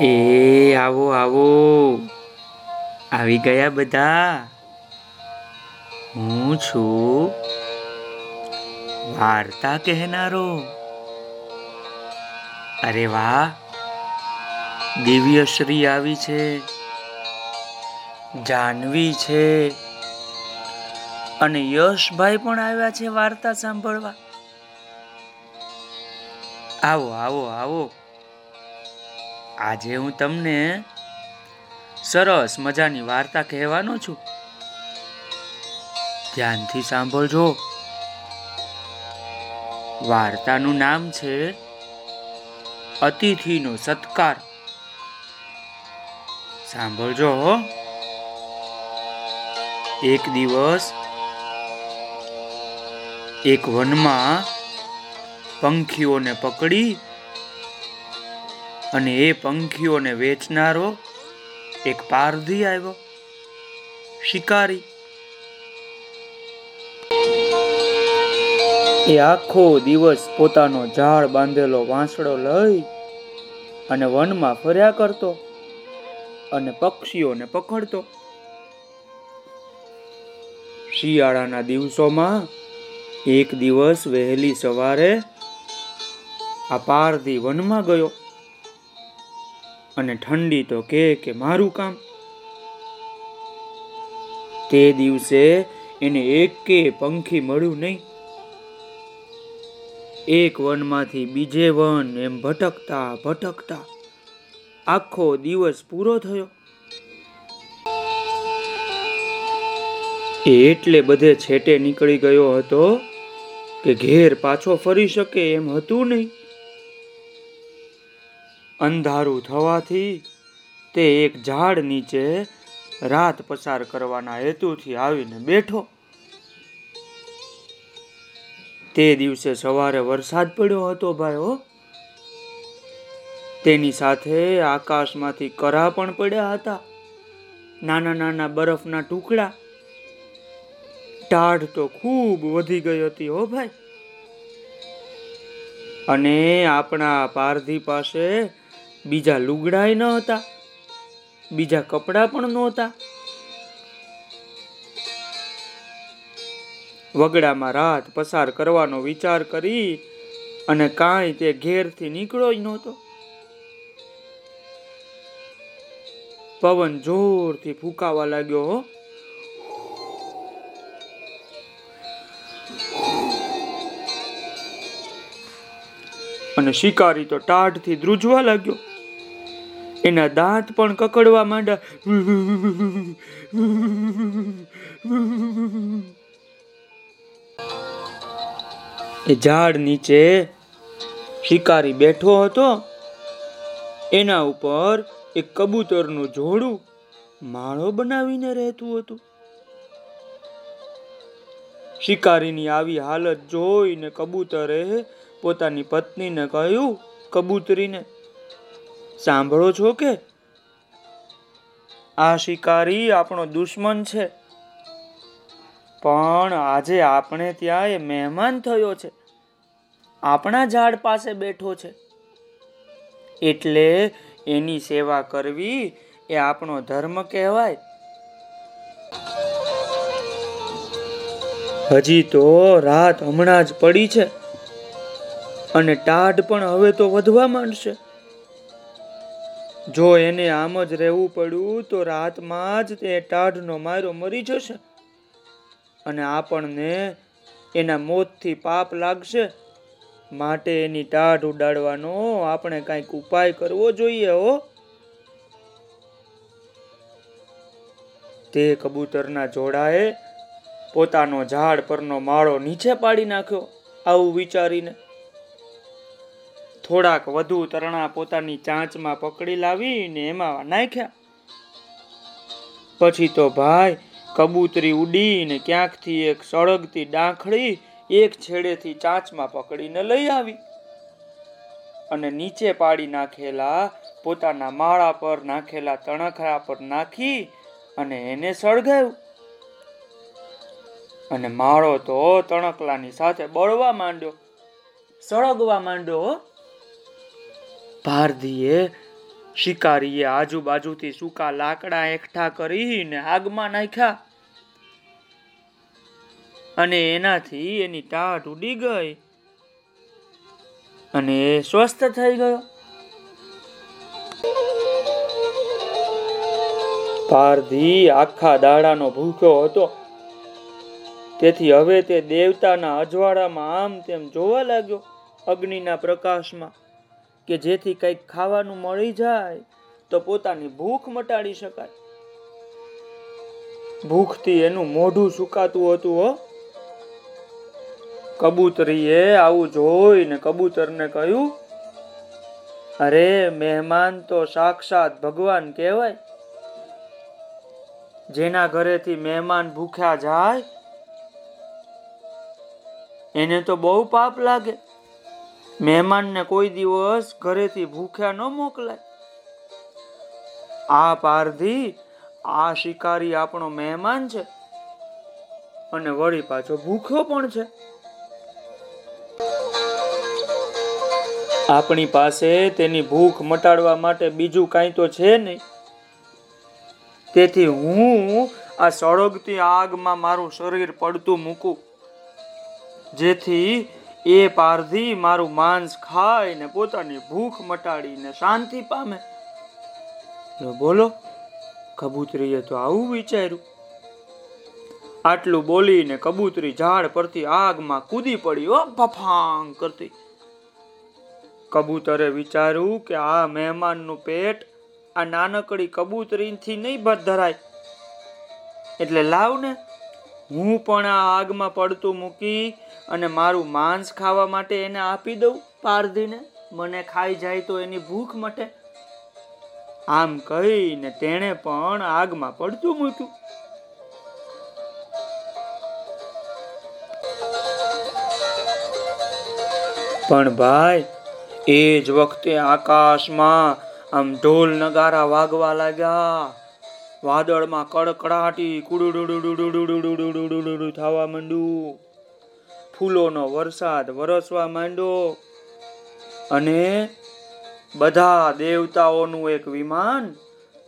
એ, આવો આવો. આવી ગયા બધા. હું છું વાર્તા કહેનારો. અરે વાહ, દિવ્યશ્રી આવી છે. જાનવી છે. અને યશભાઈ પણ આવ્યા છે વાર્તા સાંભળવા. આવો આવો આવો. આજે હું તમને સરસ મજાની વાર્તા કહેવાનો છું. ધ્યાનથી સાંભળજો. વાર્તાનું નામ છે અતિથિનો સત્કાર. સાંભળજો એક દિવસ એક વનમાં પંખીઓને પકડી અને એ પંખીઓને વેચનારો એક પારધી આવ્યો. શિકારી. એ આખો દિવસ પોતાનો ઝાડ બાંધેલો વાંસળો લઈ અને વનમાં ફર્યા કરતો અને પક્ષીઓને પકડતો. શિયાળાના દિવસોમાં એક દિવસ વહેલી સવારે આ પારધી વનમાં ગયો. અને ઠંડી તો કે કે મારું કામ. તે દિવસે એને એકે પંખી મળ્યું નહીં. એક વનમાંથી બીજે વન એમ ભટકતા ભટકતા આખો દિવસ પૂરો થયો. એ એટલે બધે છેટે નીકળી ગયો હતો કે ઘેર પાછો ફરી શકે એમ હતું નહીં. અંધારું થવાથી તે એક ઝાડ નીચે રાત પસાર કરવાના હેતુથી આવીને બેઠો. તે દિવસે સવારે વરસાદ પડ્યો હતો ભાઈ હો. તેની સાથે આકાશમાંથી કરા પણ પડ્યા હતા. નાના નાના બરફના ટુકડા. ટાઢ તો ખૂબ વધી ગઈ હતી હો ભાઈ. અને આપણા પારધી પાસે બીજા લુગડાય ન હતા. બીજા કપડા પણ નહોતા. વગડામાં રાત પસાર કરવાનો વિચાર કરી અને કાંઈ તે ઘેરથી નીકળ્યો જ નહોતો. પવન જોરથી ફૂંકાવા લાગ્યો અને શિકારી તો ટાઢથી ધ્રુજવા લાગ્યો. એના દાંત પણ કકડવા માંડ્યા. એ ઝાડ નીચે શિકારી બેઠો હતો. એના ઉપર એક કબૂતરનું જોડું માળો બનાવીને રહેતું હતું. શિકારીની આવી હાલત જોઈને કબૂતરે પોતાની પત્નીને કહ્યું, કબૂતરીને સાંભળો છો કે? આ શિકારી આપણો દુશ્મન છે. પણ આજે આપણે ત્યાં એ મહેમાન થયો છે. આપણા ઝાડ પાસે બેઠો છે. એટલે એની સેવા કરવી એ આપણો ધર્મ કહેવાય. હજી તો રાત હમણાં જ પડી છે. અને ટાઢ પણ હવે તો વધવા માંડશે. જો એને આમ જ રહેવું પડ્યું, તો રાતમાં જ તે ટાઢનો મારો મરી જશે. અને આપણને એના મોતથી પાપ લાગશે. માટે એની ટાઢ ઉડાડવાનો આપણે કંઈક ઉપાય કરવો જોઈએ હો. તે કબૂતરના જોડાએ પોતાનો ઝાડ પરનો માળો નીચે પાડી નાખ્યો. આવું વિચારીને થોડાક વધુ તરણા પોતાની ચાંચમાં પકડી લાવીને એમાં નાખ્યા. પછી તો ભાઈ કબૂતરી ઉડીને ક્યાંકથી એક સળગતી ડાંખડી એક છેડેથી ચાંચમાં પકડીને લઈ આવી અને નીચે પાડી નાખેલા પોતાના માળા પર નાખેલા તણખરા પર નાખી અને એને સળગાવ્યું. અને માળો તો તણકલાની સાથે બળવા માંડ્યો. સળગવા માંડ્યો ભારધીએ શિકારીએ આજુબાજુથી સૂકા લાકડા એકઠા કરીને આગમાં નાખ્યા અને એનાથી એની ટાટ ઉડી ગઈ અને સ્વસ્થ થઈ ગયો. પારધી આખા દાડાનો ભૂખ્યો હતો. તેથી હવે તે દેવતાના અજવાળામાં આમ તેમ જોવા લાગ્યો અગ્નિના પ્રકાશમાં. કે જેથી કંઈક ખાવાનું મળી જાય, તો પોતાની ભૂખ મટાડી શકાય. ભૂખથી એનું મોઢું સુકાતું હતું, હો. કબૂતરીએ આવું જોઈને કબૂતરને કહ્યું, અરે, મહેમાન તો સાક્ષાત ભગવાન કહેવાય. જેના ઘરેથી મહેમાન ભૂખ્યા જાય, એને તો બહુ પાપ લાગે. મહેમાનને કોઈ દિવસ ઘરેથી ભૂખ્યા ન મોકલાય. આ પારધી, આ શિકારી આપણો મહેમાન છે અને વળી પાછો ભૂખ્યો પણ છે. આપણી પાસે તેની ભૂખ મટાડવા માટે બીજું કાંઈ તો છે નહીં. તેથી હું આ સળગતી આગમાં મારું શરીર પડતું મૂકું, જેથી એ પારધી મારું માંસ ખાઈને પોતાની ભૂખ મટાડીને શાંતિ પામે. બોલો, કબૂતરીએ તો આવું વિચાર્યું. આટલું બોલીને કબૂતરી ઝાડ પરથી આગમાં કૂદી પડી ઓ ફફાંગ કરતી. કબૂતરે વિચાર્યું કે આ મહેમાનનું પેટ આ નાનકડી કબૂતરીથી નહીં ધરાય. એટલે લાવ ને હું પણ આ આગમાં પડતું મૂકી અને મારું માંસ ખાવા માટે એને આપી દઉં પારધીને. મને ખાઈ જાય તો એની ભૂખ મટે. આમ કહીને તેણે પણ આગમાં પડતું મૂક્યું. પણ ભાઈ, એ જ વખતે આકાશમાં આમ ઢોલ નગારા વાગવા લાગ્યા. વાદળમાં કડકડાટી કુડુડુડુડુડુડુડુડુડુડુડુ થવા માંડ્યું ફૂલોનો વરસાદ વરસવા માંડ્યો અને બધા દેવતાઓનું એક વિમાન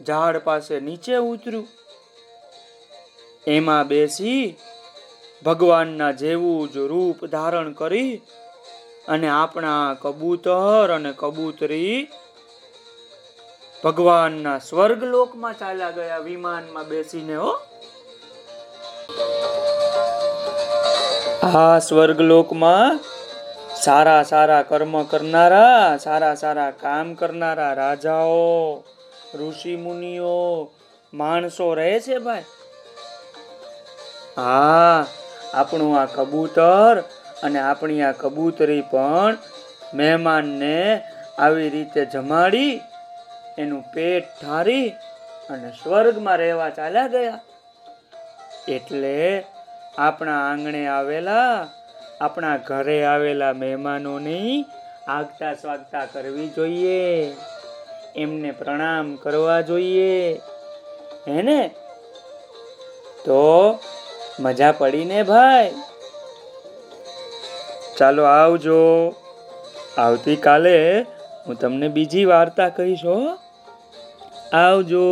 ઝાડ પાસે નીચે ઉતર્યું એમાં બેસી ભગવાનના જેવું જ રૂપ ધારણ કરી અને આપણા કબૂતર અને કબૂતરી ભગવાનના સ્વર્ગલોકમાં ચાલ્યા ગયા, વિમાનમાં બેસીને, હો. આ સ્વર્ગલોકમાં સારા સારા કર્મ કરનારા, સારા સારા કામ કરનારા રાજાઓ, ઋષિ મુનિઓ, માણસો રહે છે ભાઈ. હા, આપણું આ કબૂતર અને આપણી આ કબૂતરી પણ મહેમાનને આવી રીતે જમાડી એનું પેટ ઠારી અને સ્વર્ગમાં રહેવા ચાલ્યા ગયા. એટલે આપણા આંગણે આવેલા, આપણા ઘરે આવેલા મહેમાનોની આગતા સ્વાગતા કરવી જોઈએ. એમને પ્રણામ કરવા જોઈએ. હે ને તો મજા પડી ને ભાઈ? ચાલો આવજો. આવતીકાલે હું તમને બીજી વાર્તા કહીશ આવજો.